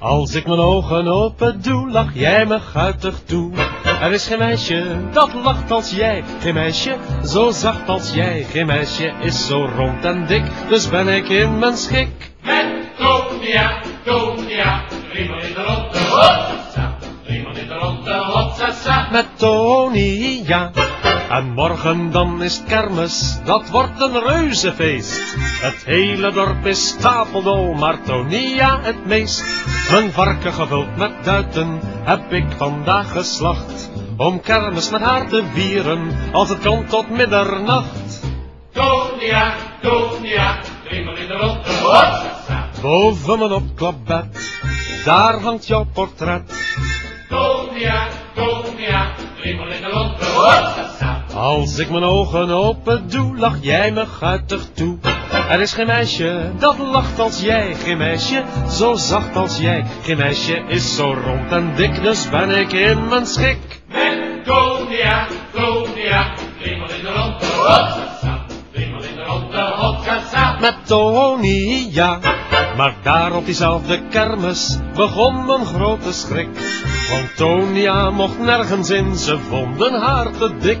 Als ik mijn ogen open doe, lach jij me guitig toe. Er is geen meisje dat lacht als jij, geen meisje zo zacht als jij. Geen meisje is zo rond en dik, dus ben ik in mijn schik. Met Tonia, Tonia, driemaal in de ronde, hotsa. Driemaal in de ronde, hotsa, Met Tony, ja. En morgen dan is het kermis, dat wordt een reuzefeest. Het hele dorp is stapeldol, maar Tonia het meest. Mijn varken gevuld met duiten heb ik vandaag geslacht. Om kermis met haar te vieren, als het kan tot middernacht. Tonia, Tonia, driemaal in de ronde, hotsa. Boven mijn opklapbed, daar hangt jouw portret. Tonia, Tonia, driemaal in de hotsa. Als ik mijn ogen open doe, lach jij me guitig toe. Er is geen meisje dat lacht als jij, geen meisje zo zacht als jij. Geen meisje is zo rond en dik, dus ben ik in mijn schik. Met Tonia, Tonia, driemaal in de ronde, hotsa. Driemaal in de ronde, hotsa. Met Tony, ja. Maar daar op diezelfde kermis begon mijn grote schrik. Want Tonia mocht nergens in, ze vonden haar te dik.